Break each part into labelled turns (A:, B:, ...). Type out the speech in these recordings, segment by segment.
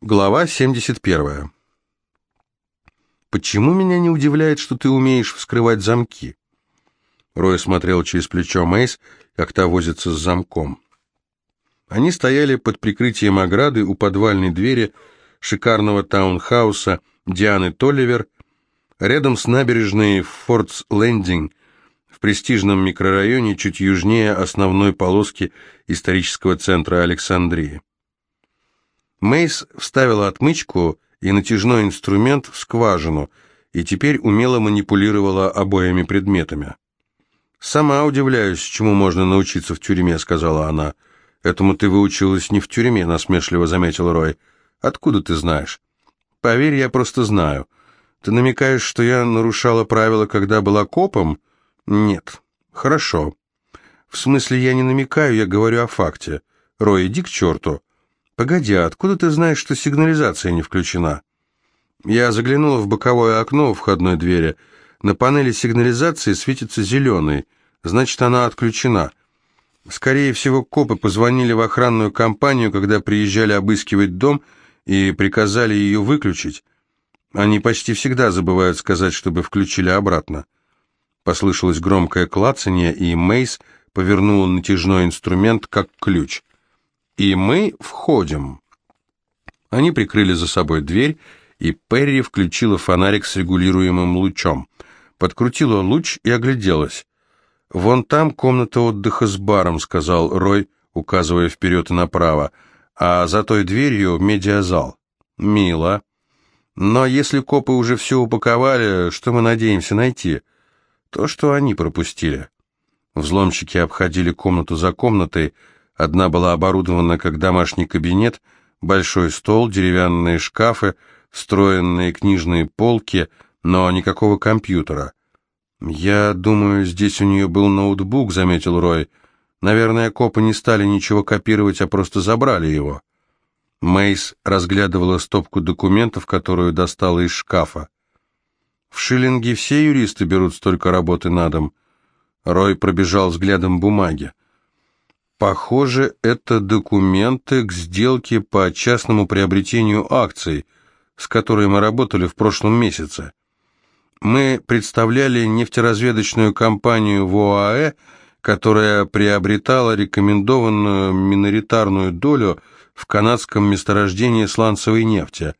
A: Глава 71. «Почему меня не удивляет, что ты умеешь вскрывать замки?» Рой смотрел через плечо Мейс, как та возится с замком. Они стояли под прикрытием ограды у подвальной двери шикарного таунхауса Дианы Толливер, рядом с набережной Фортс Лендинг, в престижном микрорайоне чуть южнее основной полоски исторического центра Александрии. Мейс вставила отмычку и натяжной инструмент в скважину и теперь умело манипулировала обоими предметами. «Сама удивляюсь, чему можно научиться в тюрьме», — сказала она. «Этому ты выучилась не в тюрьме», — насмешливо заметил Рой. «Откуда ты знаешь?» «Поверь, я просто знаю. Ты намекаешь, что я нарушала правила, когда была копом?» «Нет». «Хорошо». «В смысле, я не намекаю, я говорю о факте. Рой, иди к черту». «Погоди, а откуда ты знаешь, что сигнализация не включена?» Я заглянула в боковое окно входной двери. На панели сигнализации светится зеленый, значит, она отключена. Скорее всего, копы позвонили в охранную компанию, когда приезжали обыскивать дом, и приказали ее выключить. Они почти всегда забывают сказать, чтобы включили обратно. Послышалось громкое клацанье, и Мейс повернула натяжной инструмент, как ключ. И мы входим. Они прикрыли за собой дверь, и Перри включила фонарик с регулируемым лучом. Подкрутила луч и огляделась. «Вон там комната отдыха с баром», — сказал Рой, указывая вперед и направо, «а за той дверью медиазал». «Мило. Но если копы уже все упаковали, что мы надеемся найти?» «То, что они пропустили». Взломщики обходили комнату за комнатой, Одна была оборудована как домашний кабинет, большой стол, деревянные шкафы, встроенные книжные полки, но никакого компьютера. «Я думаю, здесь у нее был ноутбук», — заметил Рой. «Наверное, копы не стали ничего копировать, а просто забрали его». Мейс разглядывала стопку документов, которую достала из шкафа. «В Шиллинге все юристы берут столько работы на дом». Рой пробежал взглядом бумаги. Похоже, это документы к сделке по частному приобретению акций, с которой мы работали в прошлом месяце. Мы представляли нефтеразведочную компанию в ОАЭ, которая приобретала рекомендованную миноритарную долю в канадском месторождении сланцевой нефти.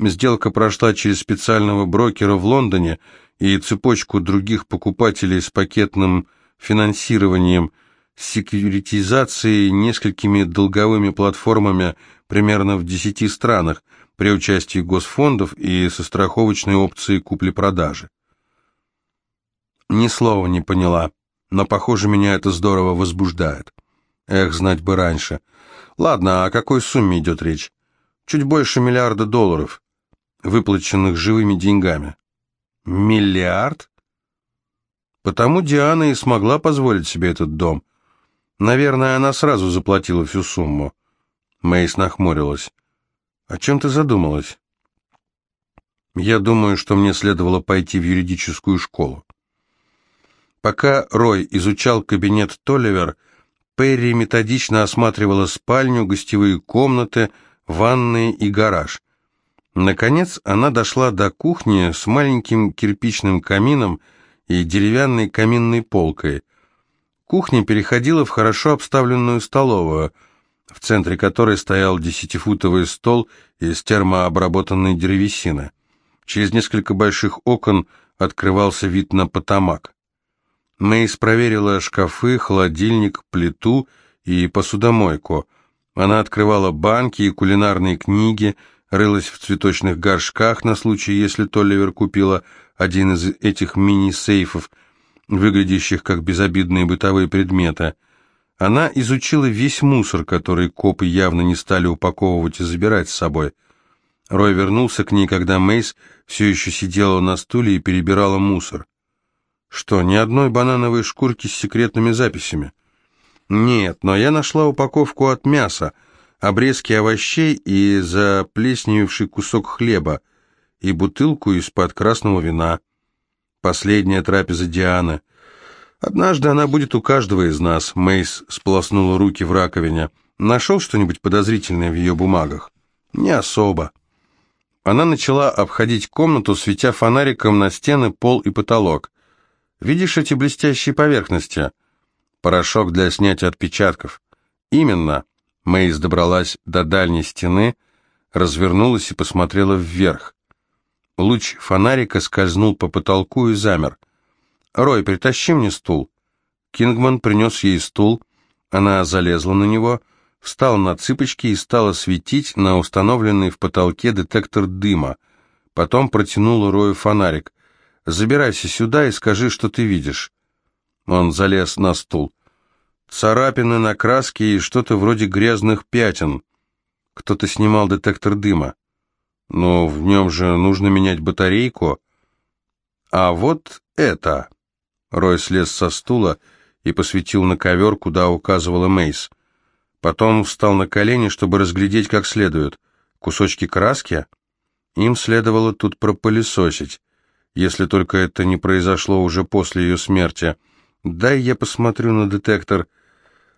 A: Сделка прошла через специального брокера в Лондоне и цепочку других покупателей с пакетным финансированием – секьюритизацией несколькими долговыми платформами примерно в 10 странах при участии госфондов и со страховочной опцией купли-продажи. Ни слова не поняла, но, похоже, меня это здорово возбуждает. Эх, знать бы раньше. Ладно, о какой сумме идет речь? Чуть больше миллиарда долларов, выплаченных живыми деньгами. Миллиард? Потому Диана и смогла позволить себе этот дом. Наверное, она сразу заплатила всю сумму. Мэйс нахмурилась. «О чем ты задумалась?» «Я думаю, что мне следовало пойти в юридическую школу». Пока Рой изучал кабинет Толливер, Перри методично осматривала спальню, гостевые комнаты, ванные и гараж. Наконец она дошла до кухни с маленьким кирпичным камином и деревянной каминной полкой. Кухня переходила в хорошо обставленную столовую, в центре которой стоял десятифутовый стол из термообработанной древесины. Через несколько больших окон открывался вид на потомак. Мэйс проверила шкафы, холодильник, плиту и посудомойку. Она открывала банки и кулинарные книги, рылась в цветочных горшках на случай, если Толливер купила один из этих мини-сейфов – выглядящих как безобидные бытовые предметы. Она изучила весь мусор, который копы явно не стали упаковывать и забирать с собой. Рой вернулся к ней, когда Мейс все еще сидела на стуле и перебирала мусор. Что, ни одной банановой шкурки с секретными записями? Нет, но я нашла упаковку от мяса, обрезки овощей и заплесневевший кусок хлеба, и бутылку из-под красного вина. Последняя трапеза Дианы. Однажды она будет у каждого из нас. Мейс сполоснула руки в раковине. Нашел что-нибудь подозрительное в ее бумагах? Не особо. Она начала обходить комнату, светя фонариком на стены, пол и потолок. Видишь эти блестящие поверхности? Порошок для снятия отпечатков. Именно. Мэйс добралась до дальней стены, развернулась и посмотрела вверх. Луч фонарика скользнул по потолку и замер. «Рой, притащи мне стул». Кингман принес ей стул, она залезла на него, встала на цыпочки и стала светить на установленный в потолке детектор дыма. Потом протянула Рою фонарик. «Забирайся сюда и скажи, что ты видишь». Он залез на стул. Царапины на краске и что-то вроде грязных пятен. Кто-то снимал детектор дыма. Но в нем же нужно менять батарейку. А вот это... Рой слез со стула и посветил на ковер, куда указывала Мейс. Потом встал на колени, чтобы разглядеть как следует. Кусочки краски? Им следовало тут пропылесосить, если только это не произошло уже после ее смерти. «Дай я посмотрю на детектор».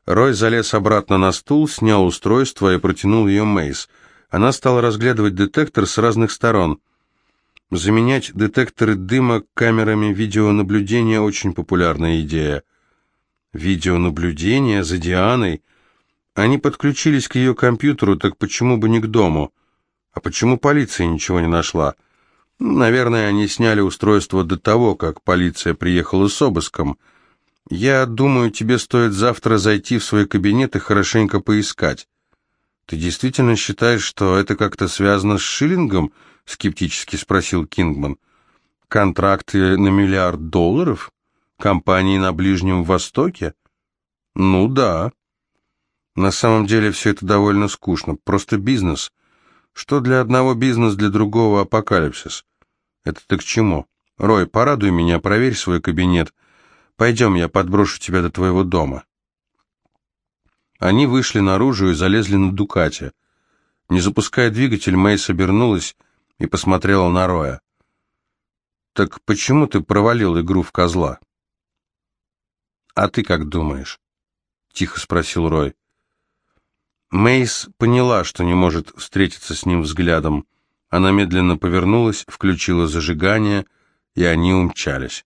A: Рой залез обратно на стул, снял устройство и протянул ее Мейс. Она стала разглядывать детектор с разных сторон. Заменять детекторы дыма камерами видеонаблюдения – очень популярная идея. Видеонаблюдение за Дианой? Они подключились к ее компьютеру, так почему бы не к дому? А почему полиция ничего не нашла? Наверное, они сняли устройство до того, как полиция приехала с обыском – я думаю, тебе стоит завтра зайти в свой кабинет и хорошенько поискать. Ты действительно считаешь, что это как-то связано с Шиллингом? Скептически спросил Кингман. Контракты на миллиард долларов? Компании на Ближнем Востоке? Ну да. На самом деле все это довольно скучно. Просто бизнес. Что для одного бизнес, для другого апокалипсис. Это ты к чему? Рой, порадуй меня, проверь свой кабинет. Пойдем, я подброшу тебя до твоего дома». Они вышли наружу и залезли на Дукате. Не запуская двигатель, Мэйс обернулась и посмотрела на Роя. «Так почему ты провалил игру в козла?» «А ты как думаешь?» — тихо спросил Рой. Мейс поняла, что не может встретиться с ним взглядом. Она медленно повернулась, включила зажигание, и они умчались.